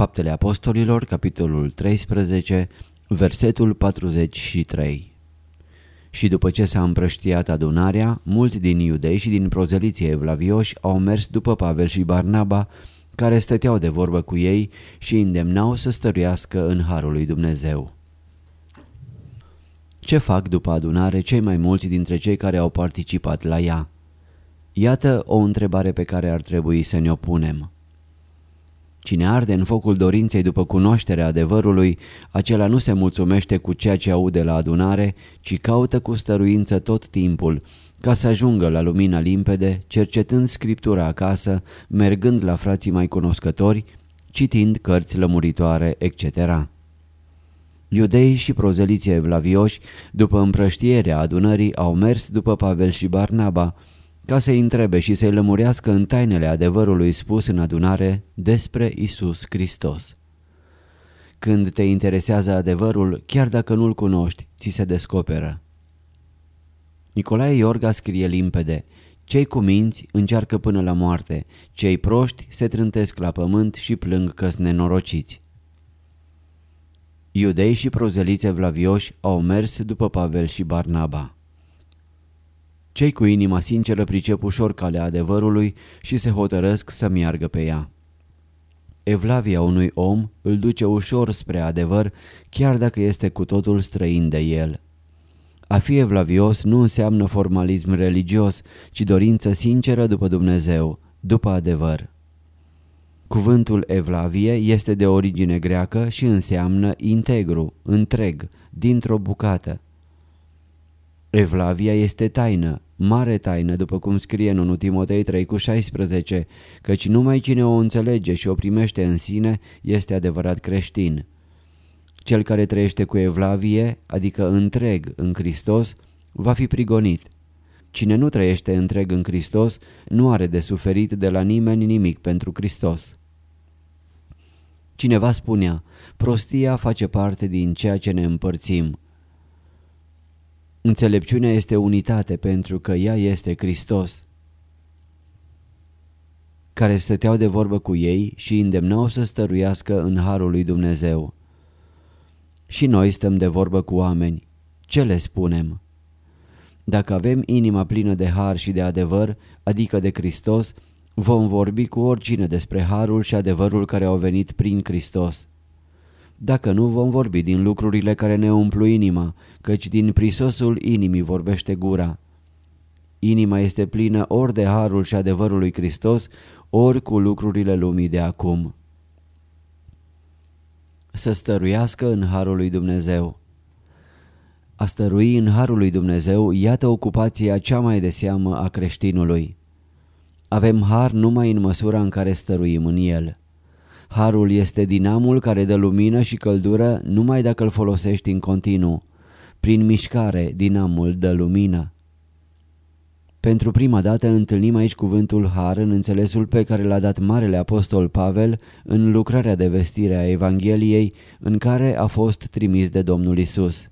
Faptele Apostolilor, capitolul 13, versetul 43 Și după ce s-a împrăștiat adunarea, mulți din iudei și din prozeliție evlavioși au mers după Pavel și Barnaba, care stăteau de vorbă cu ei și îndemnau să stăruiască în Harul lui Dumnezeu. Ce fac după adunare cei mai mulți dintre cei care au participat la ea? Iată o întrebare pe care ar trebui să ne o punem. Cine arde în focul dorinței după cunoașterea adevărului, acela nu se mulțumește cu ceea ce aude la adunare, ci caută cu stăruință tot timpul, ca să ajungă la lumina limpede, cercetând scriptura acasă, mergând la frații mai cunoscători, citind cărți lămuritoare, etc. Iudei și prozeliții evlavioși, după împrăștierea adunării, au mers după Pavel și Barnaba, ca să-i întrebe și să-i lămurească în tainele adevărului spus în adunare despre Isus Hristos. Când te interesează adevărul, chiar dacă nu-l cunoști, ți se descoperă. Nicolae Iorga scrie limpede, cei cu minți încearcă până la moarte, cei proști se trântesc la pământ și plâng că nenorociți. Iudei și prozeliți evlavioși au mers după Pavel și Barnaba. Cei cu inima sinceră pricep ușor calea adevărului și se hotărăsc să meargă pe ea. Evlavia unui om îl duce ușor spre adevăr, chiar dacă este cu totul străin de el. A fi evlavios nu înseamnă formalism religios, ci dorință sinceră după Dumnezeu, după adevăr. Cuvântul evlavie este de origine greacă și înseamnă integru, întreg, dintr-o bucată. Evlavia este taină, mare taină, după cum scrie în 1 Timotei 3 cu 16, căci numai cine o înțelege și o primește în sine este adevărat creștin. Cel care trăiește cu evlavie, adică întreg în Hristos, va fi prigonit. Cine nu trăiește întreg în Hristos nu are de suferit de la nimeni nimic pentru Hristos. Cineva spunea, prostia face parte din ceea ce ne împărțim. Înțelepciunea este unitate pentru că ea este Hristos. Care stăteau de vorbă cu ei și îndemnau să stăruiască în Harul lui Dumnezeu. Și noi stăm de vorbă cu oameni. Ce le spunem? Dacă avem inima plină de har și de adevăr, adică de Hristos, vom vorbi cu oricine despre harul și adevărul care au venit prin Hristos. Dacă nu, vom vorbi din lucrurile care ne umplu inima, căci din prisosul inimii vorbește gura. Inima este plină ori de harul și adevărul lui Hristos, ori cu lucrurile lumii de acum. Să stăruiască în harul lui Dumnezeu. A stărui în harul lui Dumnezeu, iată ocupația cea mai de seamă a creștinului. Avem har numai în măsura în care stăruim în el. Harul este dinamul care dă lumină și căldură numai dacă îl folosești în continuu. Prin mișcare, dinamul dă lumină. Pentru prima dată întâlnim aici cuvântul har în înțelesul pe care l-a dat Marele Apostol Pavel în lucrarea de vestire a Evangheliei în care a fost trimis de Domnul Isus.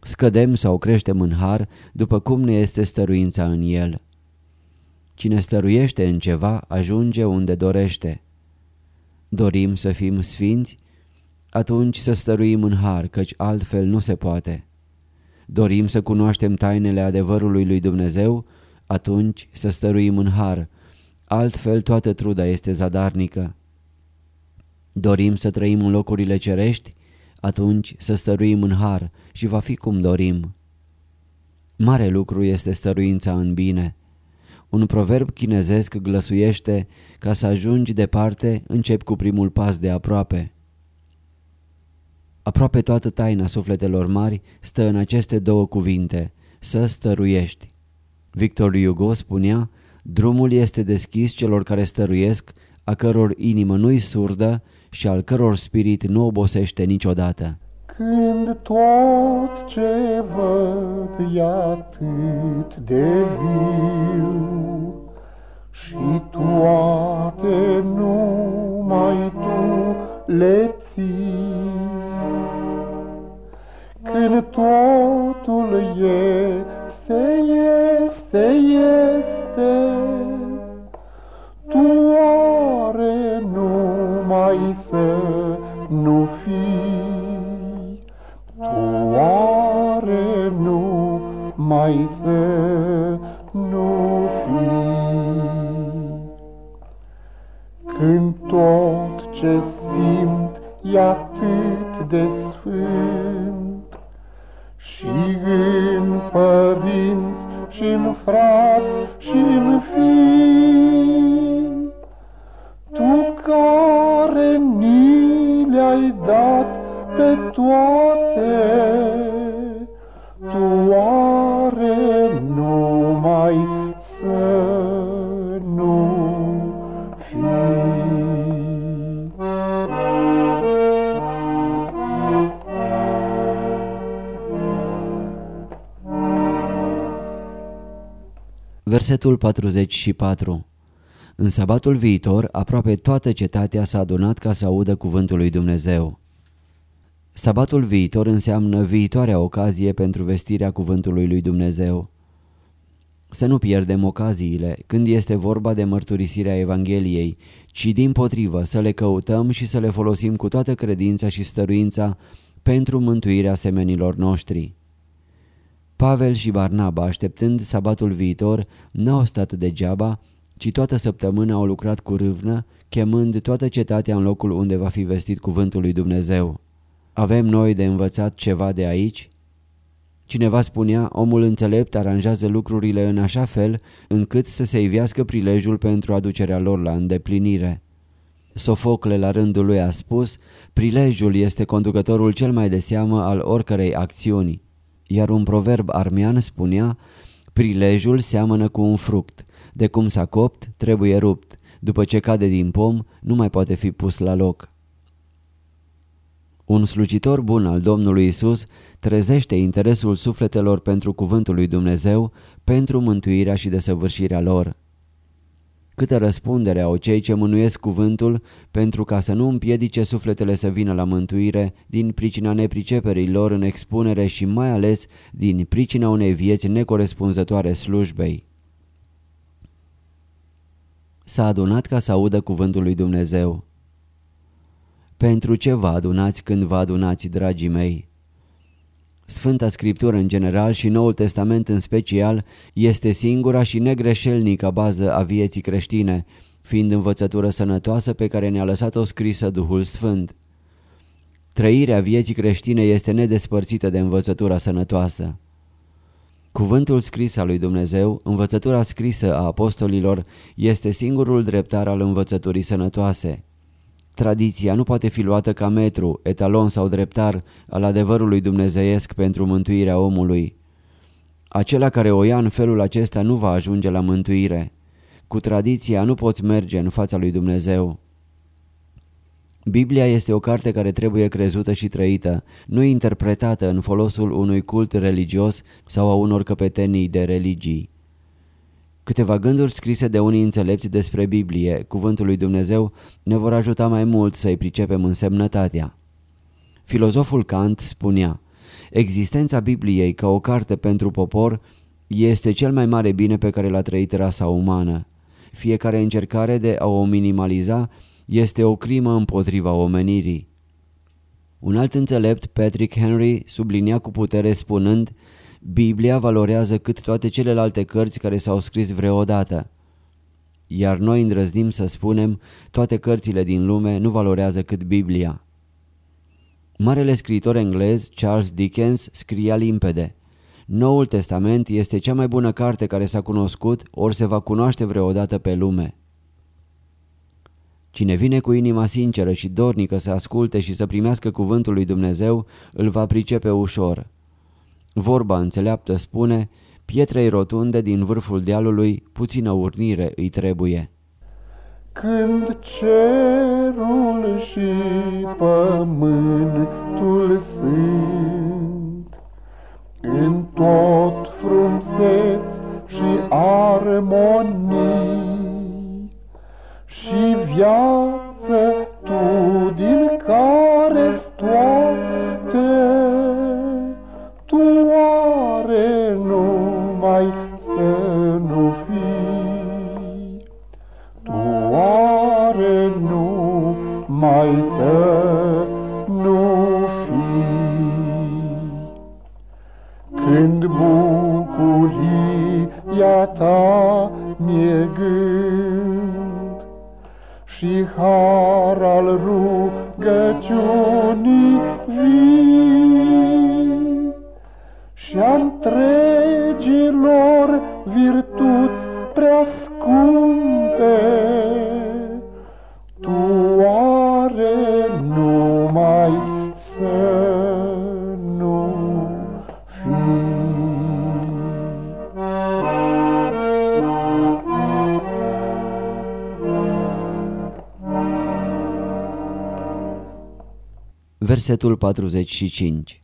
Scădem sau creștem în har după cum ne este stăruința în el. Cine stăruiește în ceva ajunge unde dorește. Dorim să fim sfinți? Atunci să stăruim în har, căci altfel nu se poate. Dorim să cunoaștem tainele adevărului lui Dumnezeu? Atunci să stăruim în har, altfel toată truda este zadarnică. Dorim să trăim în locurile cerești? Atunci să stăruim în har și va fi cum dorim. Mare lucru este stăruința în bine. Un proverb chinezesc glăsuiește, ca să ajungi departe, încep cu primul pas de aproape. Aproape toată taina sufletelor mari stă în aceste două cuvinte, să stăruiești. Victor Hugo spunea, drumul este deschis celor care stăruiesc, a căror inimă nu-i surdă și al căror spirit nu obosește niciodată. Când tot ce văd e atât de viu Și toate numai tu le ții Când totul este, este, este oare nu mai să nu fii. Când tot ce simt e atât de sfânt, și în părinți, și în frați, și în fii, Tu care ni le-ai dat pe toate, Versetul 44 În sabatul viitor, aproape toată cetatea s-a adunat ca să audă cuvântul lui Dumnezeu. Sabatul viitor înseamnă viitoarea ocazie pentru vestirea cuvântului lui Dumnezeu. Să nu pierdem ocaziile când este vorba de mărturisirea Evangheliei, ci din potrivă să le căutăm și să le folosim cu toată credința și stăruința pentru mântuirea semenilor noștri. Pavel și Barnaba, așteptând sabatul viitor, n-au stat degeaba, ci toată săptămâna au lucrat cu râvnă, chemând toată cetatea în locul unde va fi vestit cuvântul lui Dumnezeu. Avem noi de învățat ceva de aici? Cineva spunea, omul înțelept aranjează lucrurile în așa fel încât să se ivească prilejul pentru aducerea lor la îndeplinire. Sofocle la rândul lui a spus, prilejul este conducătorul cel mai de seamă al oricărei acțiuni. Iar un proverb armean spunea, prilejul seamănă cu un fruct, de cum s-a copt, trebuie rupt, după ce cade din pom, nu mai poate fi pus la loc. Un slujitor bun al Domnului Isus trezește interesul sufletelor pentru cuvântul lui Dumnezeu, pentru mântuirea și desăvârșirea lor. Câtă răspundere au cei ce mânuiesc cuvântul pentru ca să nu împiedice sufletele să vină la mântuire din pricina nepriceperii lor în expunere și mai ales din pricina unei vieți necorespunzătoare slujbei. S-a adunat ca să audă cuvântul lui Dumnezeu. Pentru ce vă adunați când vă adunați, dragii mei? Sfânta Scriptură în general și Noul Testament în special este singura și negreșelnică bază a vieții creștine, fiind învățătură sănătoasă pe care ne-a lăsat-o scrisă Duhul Sfânt. Trăirea vieții creștine este nedespărțită de învățătura sănătoasă. Cuvântul scris al lui Dumnezeu, învățătura scrisă a apostolilor, este singurul dreptar al învățăturii sănătoase. Tradiția nu poate fi luată ca metru, etalon sau dreptar al adevărului dumnezeiesc pentru mântuirea omului. Acela care o ia în felul acesta nu va ajunge la mântuire. Cu tradiția nu poți merge în fața lui Dumnezeu. Biblia este o carte care trebuie crezută și trăită, nu interpretată în folosul unui cult religios sau a unor căpetenii de religii. Câteva gânduri scrise de unii înțelepți despre Biblie, cuvântul lui Dumnezeu, ne vor ajuta mai mult să-i pricepem însemnătatea. Filozoful Kant spunea, existența Bibliei ca o carte pentru popor este cel mai mare bine pe care l-a trăit rasa umană. Fiecare încercare de a o minimaliza este o crimă împotriva omenirii. Un alt înțelept, Patrick Henry, sublinia cu putere spunând Biblia valorează cât toate celelalte cărți care s-au scris vreodată. iar noi îndrăznim să spunem toate cărțile din lume nu valorează cât Biblia. Marele scriitor englez Charles Dickens scria limpede Noul Testament este cea mai bună carte care s-a cunoscut ori se va cunoaște vreodată pe lume. Cine vine cu inima sinceră și dornică să asculte și să primească cuvântul lui Dumnezeu, îl va pricepe ușor. Vorba înțeleaptă spune, pietrei rotunde din vârful dealului, puțină urnire îi trebuie. Când cerul și pământul sunt În tot frumseți și armonii Și viață Versetul 45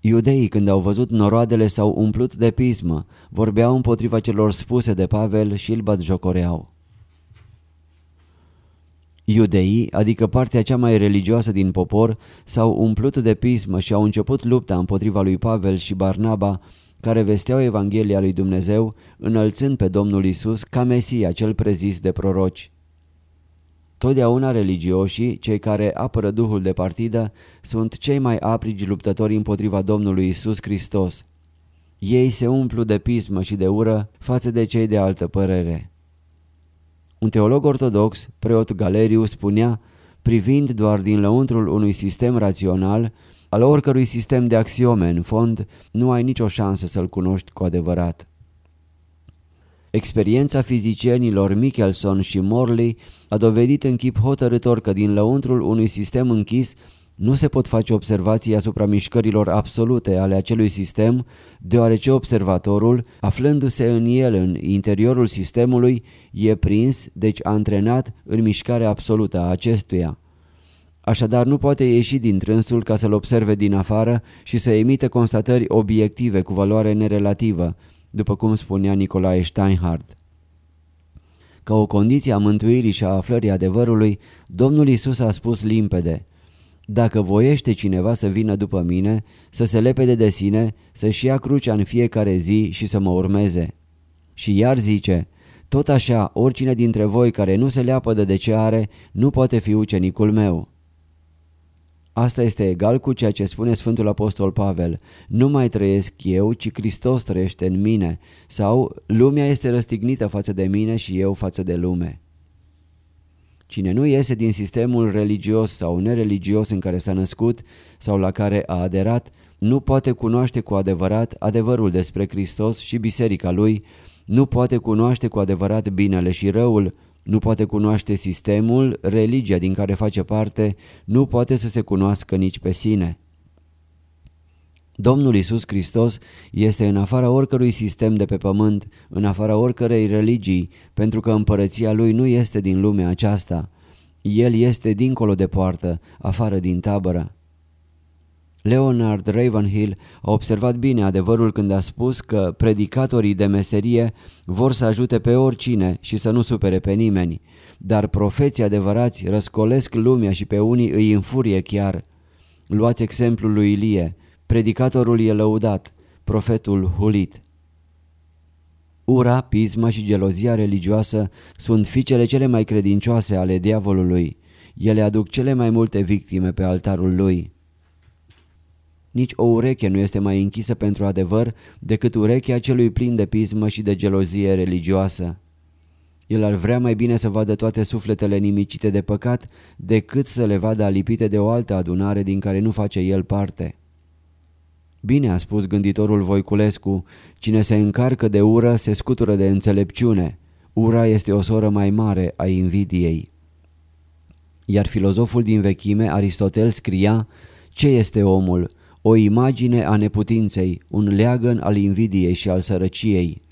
Iudeii, când au văzut noroadele, s-au umplut de pismă, vorbeau împotriva celor spuse de Pavel și îl batjocoreau. Iudeii, adică partea cea mai religioasă din popor, s-au umplut de pismă și au început lupta împotriva lui Pavel și Barnaba, care vesteau Evanghelia lui Dumnezeu, înălțând pe Domnul Isus ca Mesia cel prezis de proroci. Totdeauna religioșii, cei care apără duhul de partidă, sunt cei mai aprigi luptători împotriva Domnului Isus Hristos. Ei se umplu de pismă și de ură față de cei de altă părere. Un teolog ortodox, preot Galeriu, spunea, privind doar din lăuntrul unui sistem rațional, al oricărui sistem de axiome, în fond, nu ai nicio șansă să-l cunoști cu adevărat. Experiența fizicienilor Michelson și Morley a dovedit în chip hotărător că din lăuntrul unui sistem închis nu se pot face observații asupra mișcărilor absolute ale acelui sistem, deoarece observatorul, aflându-se în el, în interiorul sistemului, e prins, deci antrenat, în mișcarea absolută a acestuia. Așadar nu poate ieși din trânsul ca să-l observe din afară și să emite constatări obiective cu valoare nerelativă, după cum spunea Nicolae Steinhardt. Ca o condiție a mântuirii și a aflării adevărului, Domnul Isus a spus limpede, Dacă voiește cineva să vină după mine, să se lepede de sine, să-și ia crucea în fiecare zi și să mă urmeze. Și iar zice, tot așa, oricine dintre voi care nu se leapădă de ce are, nu poate fi ucenicul meu. Asta este egal cu ceea ce spune Sfântul Apostol Pavel. Nu mai trăiesc eu, ci Hristos trăiește în mine. Sau lumea este răstignită față de mine și eu față de lume. Cine nu iese din sistemul religios sau nereligios în care s-a născut sau la care a aderat, nu poate cunoaște cu adevărat adevărul despre Hristos și biserica lui, nu poate cunoaște cu adevărat binele și răul, nu poate cunoaște sistemul, religia din care face parte, nu poate să se cunoască nici pe sine. Domnul Isus Hristos este în afara oricărui sistem de pe pământ, în afara oricărei religii, pentru că împărăția Lui nu este din lumea aceasta. El este dincolo de poartă, afară din tabără. Leonard Ravenhill a observat bine adevărul când a spus că predicatorii de meserie vor să ajute pe oricine și să nu supere pe nimeni, dar profeții adevărați răscolesc lumea și pe unii îi înfurie chiar. Luați exemplul lui Ilie, predicatorul e lăudat, profetul hulit. Ura, pisma și gelozia religioasă sunt fiicele cele mai credincioase ale diavolului. Ele aduc cele mai multe victime pe altarul lui. Nici o ureche nu este mai închisă pentru adevăr decât urechea celui plin de pismă și de gelozie religioasă. El ar vrea mai bine să vadă toate sufletele nimicite de păcat decât să le vadă alipite de o altă adunare din care nu face el parte. Bine a spus gânditorul Voiculescu, cine se încarcă de ură se scutură de înțelepciune. Ura este o soră mai mare a invidiei. Iar filozoful din vechime, Aristotel, scria Ce este omul? O imagine a neputinței, un leagăn al invidiei și al sărăciei.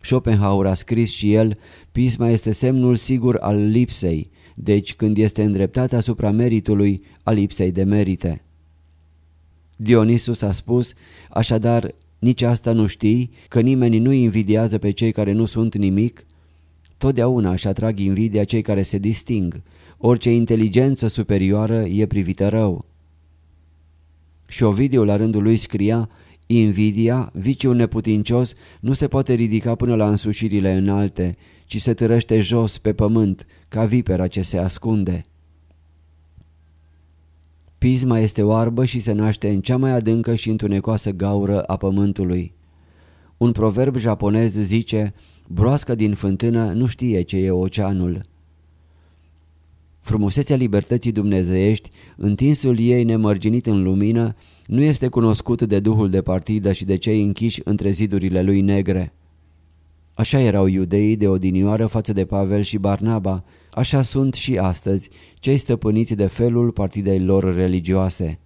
Schopenhauer a scris și el, pisma este semnul sigur al lipsei, deci când este îndreptat asupra meritului, a lipsei de merite. Dionisus a spus, așadar, nici asta nu știi, că nimeni nu invidiază pe cei care nu sunt nimic? Totdeauna își atrag invidia cei care se disting. Orice inteligență superioară e privită rău. Și Ovidiu la rândul lui scria, Invidia, viciul neputincios, nu se poate ridica până la însușirile înalte, ci se târăște jos pe pământ, ca vipera ce se ascunde. Pisma este oarbă și se naște în cea mai adâncă și întunecoasă gaură a pământului. Un proverb japonez zice, broasca din fântână nu știe ce e oceanul. Frumusețea libertății dumnezeiești, întinsul ei nemărginit în lumină, nu este cunoscut de duhul de partidă și de cei închiși între zidurile lui negre. Așa erau iudeii de odinioară față de Pavel și Barnaba, așa sunt și astăzi cei stăpâniți de felul partidei lor religioase.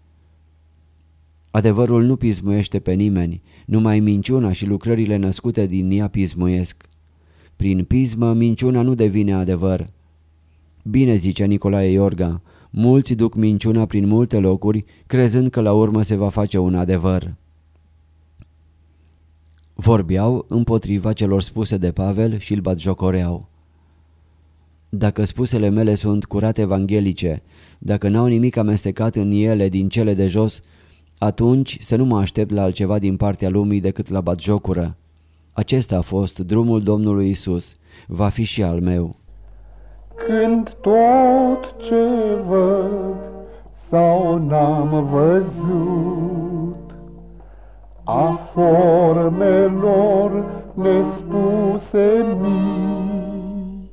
Adevărul nu pismuiește pe nimeni, numai minciuna și lucrările născute din ea pismuiesc. Prin pismă minciuna nu devine adevăr. Bine zice Nicolae Iorga, mulți duc minciuna prin multe locuri, crezând că la urmă se va face un adevăr. Vorbeau împotriva celor spuse de Pavel și îl batjocoreau. Dacă spusele mele sunt curate evanghelice, dacă n-au nimic amestecat în ele din cele de jos, atunci să nu mă aștept la altceva din partea lumii decât la batjocură. Acesta a fost drumul Domnului Isus, va fi și al meu. Când tot ce văd sau n-am văzut, a formelor nespuse mii.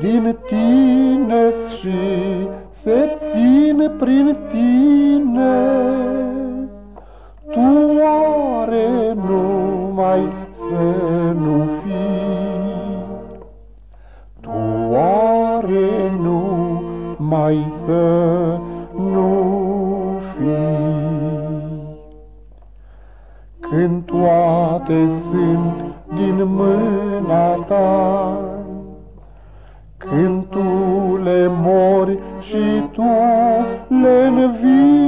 Din tine și se țin prin tine, tu oare numai să nu când toate sunt din mâna ta. Când tu le mori și tu le învii,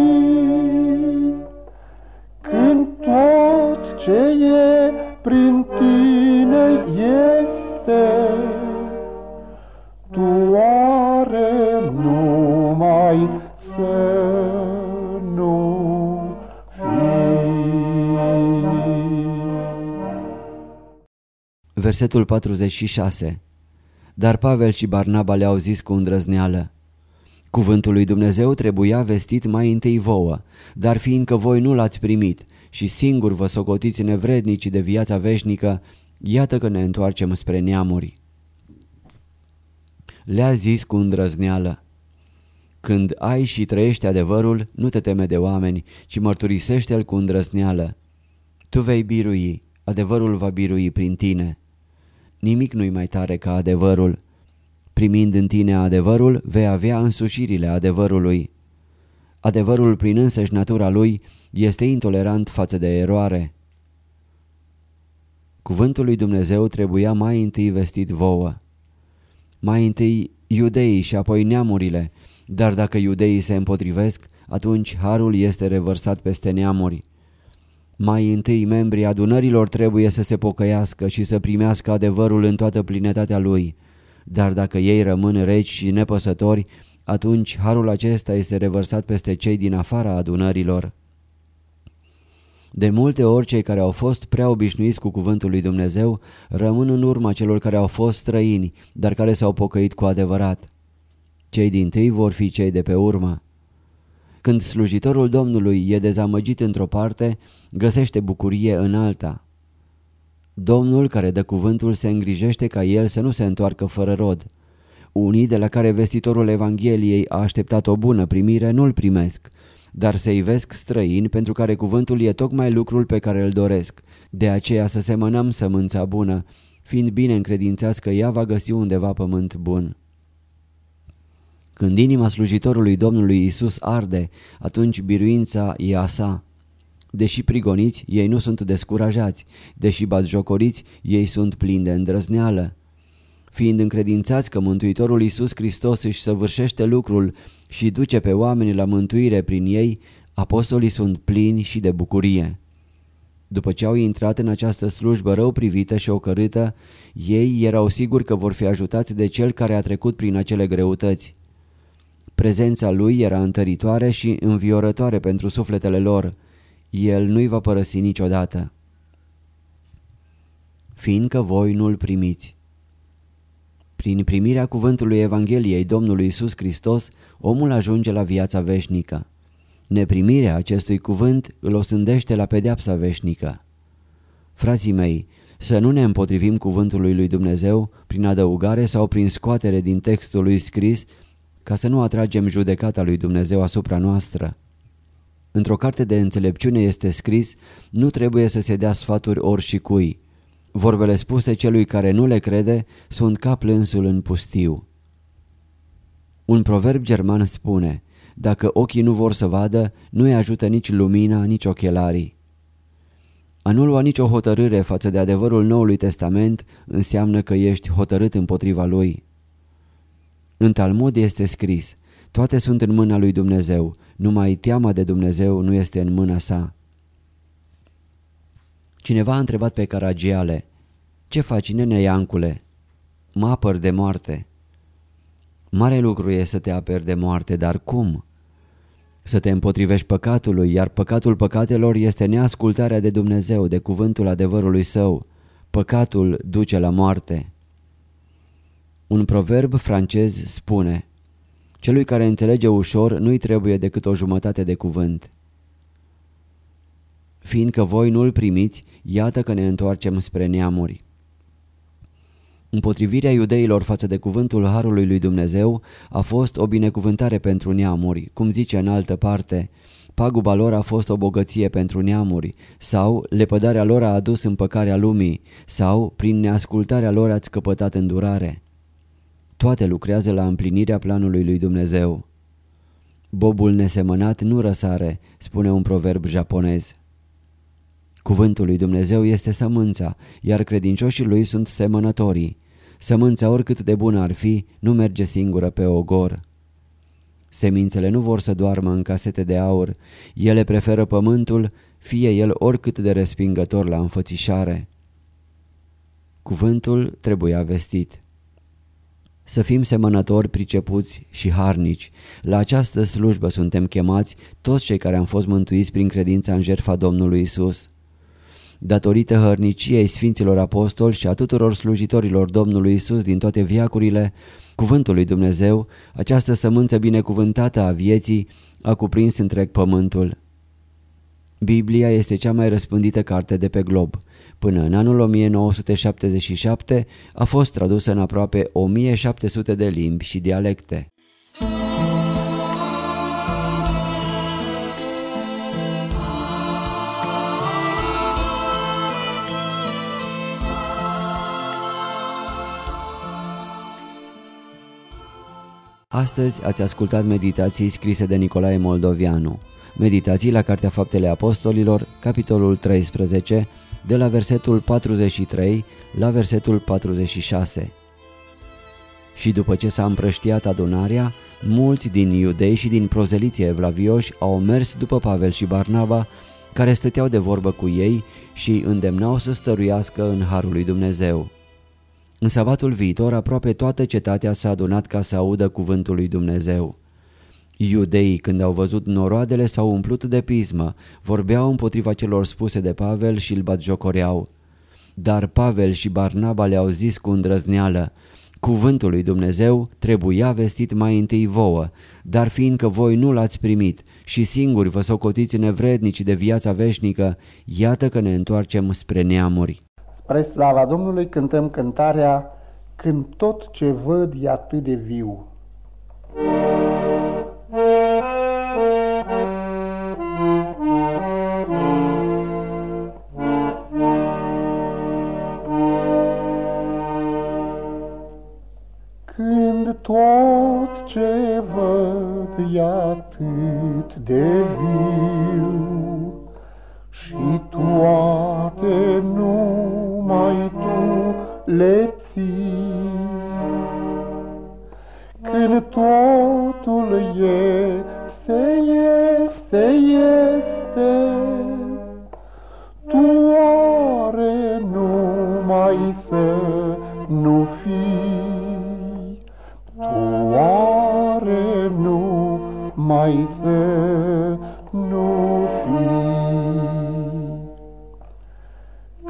Versetul 46 Dar Pavel și Barnaba le-au zis cu îndrăzneală Cuvântul lui Dumnezeu trebuia vestit mai întâi vouă, dar fiindcă voi nu l-ați primit și singur vă socotiți nevrednici de viața veșnică, iată că ne întoarcem spre neamuri. Le-a zis cu îndrăzneală Când ai și trăiești adevărul, nu te teme de oameni, ci mărturisește-l cu îndrăzneală. Tu vei birui, adevărul va birui prin tine. Nimic nu-i mai tare ca adevărul. Primind în tine adevărul, vei avea însușirile adevărului. Adevărul prin însăși natura lui este intolerant față de eroare. Cuvântul lui Dumnezeu trebuia mai întâi vestit vouă. Mai întâi iudeii și apoi neamurile, dar dacă iudeii se împotrivesc, atunci harul este revărsat peste neamuri. Mai întâi membrii adunărilor trebuie să se pocăiască și să primească adevărul în toată plinătatea lui. Dar dacă ei rămân reci și nepăsători, atunci harul acesta este revărsat peste cei din afara adunărilor. De multe ori cei care au fost prea obișnuiți cu cuvântul lui Dumnezeu rămân în urma celor care au fost străini, dar care s-au pocăit cu adevărat. Cei din tâi vor fi cei de pe urmă. Când slujitorul Domnului e dezamăgit într-o parte, găsește bucurie în alta. Domnul care dă cuvântul se îngrijește ca el să nu se întoarcă fără rod. Unii de la care vestitorul Evangheliei a așteptat o bună primire nu-l primesc, dar se ivesc străini pentru care cuvântul e tocmai lucrul pe care îl doresc. De aceea să semănăm sămânța bună, fiind bine încredințați că ea va găsi undeva pământ bun. Când inima slujitorului Domnului Isus arde, atunci biruința e a sa. Deși prigoniți, ei nu sunt descurajați, deși batjocoriți, ei sunt plini de îndrăzneală. Fiind încredințați că Mântuitorul Iisus Hristos își săvârșește lucrul și duce pe oameni la mântuire prin ei, apostolii sunt plini și de bucurie. După ce au intrat în această slujbă rău privită și ocărâtă, ei erau siguri că vor fi ajutați de cel care a trecut prin acele greutăți. Prezența lui era întăritoare și înviorătoare pentru sufletele lor. El nu-i va părăsi niciodată. Fiindcă voi nu-l primiți. Prin primirea cuvântului Evangheliei Domnului Isus Hristos, omul ajunge la viața veșnică. Neprimirea acestui cuvânt îl osândește la pedeapsa veșnică. Frații mei, să nu ne împotrivim cuvântului lui Dumnezeu prin adăugare sau prin scoatere din textul lui scris ca să nu atragem judecata lui Dumnezeu asupra noastră. Într-o carte de înțelepciune este scris, nu trebuie să se dea sfaturi ori și cui. Vorbele spuse celui care nu le crede sunt ca plânsul în pustiu. Un proverb german spune, dacă ochii nu vor să vadă, nu-i ajută nici lumina, nici ochelarii. A nu lua nicio hotărâre față de adevărul Noului Testament înseamnă că ești hotărât împotriva lui. În Talmud este scris, toate sunt în mâna lui Dumnezeu, numai teama de Dumnezeu nu este în mâna sa. Cineva a întrebat pe Caragiale, ce faci, nene Iancule? Mă apăr de moarte. Mare lucru e să te aperi de moarte, dar cum? Să te împotrivești păcatului, iar păcatul păcatelor este neascultarea de Dumnezeu, de cuvântul adevărului său. Păcatul duce la moarte. Un proverb francez spune Celui care înțelege ușor nu-i trebuie decât o jumătate de cuvânt. Fiindcă voi nu-l primiți, iată că ne întoarcem spre neamuri. Împotrivirea iudeilor față de cuvântul Harului lui Dumnezeu a fost o binecuvântare pentru neamuri, cum zice în altă parte, paguba lor a fost o bogăție pentru neamuri, sau lepădarea lor a adus împăcarea lumii, sau prin neascultarea lor ați căpătat îndurare. Toate lucrează la împlinirea planului lui Dumnezeu. Bobul nesemănat nu răsare, spune un proverb japonez. Cuvântul lui Dumnezeu este sămânța, iar credincioșii lui sunt semănătorii. Sămânța oricât de bună ar fi, nu merge singură pe ogor. Semințele nu vor să doarmă în casete de aur, ele preferă pământul, fie el oricât de respingător la înfățișare. Cuvântul trebuia vestit. Să fim semănători, pricepuți și harnici. La această slujbă suntem chemați toți cei care am fost mântuiți prin credința în jertfa Domnului Isus. Datorită hărniciei Sfinților Apostoli și a tuturor slujitorilor Domnului Isus din toate viacurile, cuvântul lui Dumnezeu, această sămânță binecuvântată a vieții, a cuprins întreg pământul. Biblia este cea mai răspândită carte de pe glob. Până în anul 1977 a fost tradusă în aproape 1700 de limbi și dialecte. Astăzi ați ascultat meditații scrise de Nicolae Moldovianu. Meditații la Cartea Faptele Apostolilor, capitolul 13, de la versetul 43 la versetul 46. Și după ce s-a împrăștiat adunarea, mulți din iudei și din prozeliție evlavioși au mers după Pavel și Barnaba, care stăteau de vorbă cu ei și îi îndemnau să stăruiască în Harul lui Dumnezeu. În sabatul viitor aproape toată cetatea s-a adunat ca să audă cuvântul lui Dumnezeu. Iudeii, când au văzut noroadele, s-au umplut de pismă, vorbeau împotriva celor spuse de Pavel și îl batjocoreau. Dar Pavel și Barnaba le-au zis cu îndrăzneală, Cuvântul lui Dumnezeu trebuia vestit mai întâi vouă, dar fiindcă voi nu l-ați primit și singuri vă socotiți nevrednici de viața veșnică, iată că ne întoarcem spre neamuri. Spre slava Domnului cântăm cântarea Când tot ce văd e atât de viu. Când ce văd e atât de viu și toate numai tu le ții. Când totul este, numai să nu fii.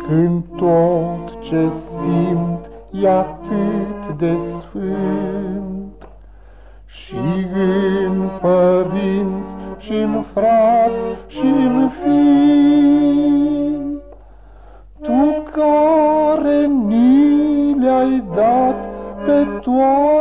Când tot ce simt e atât de sfânt, și în părinți, și în frați, și în fii, Tu care ni le-ai dat pe toate,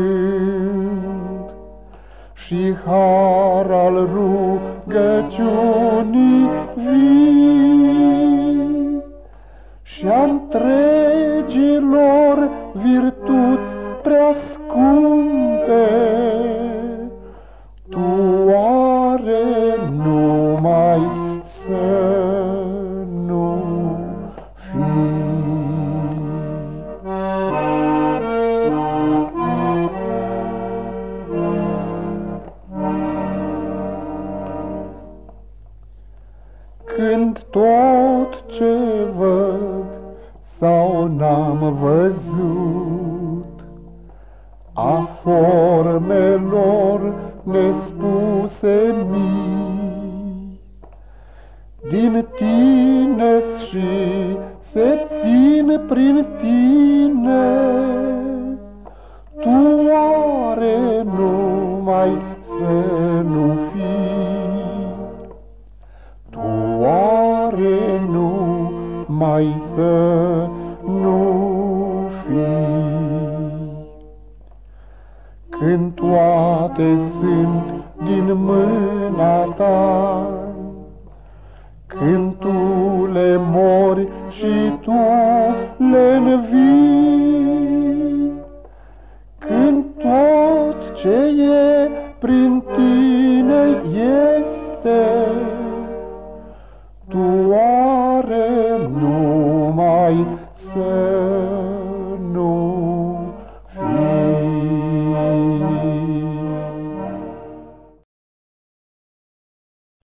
mi-e gând Și har al rugăciunii vii Și-a întregilor virtuți prea țin prin tine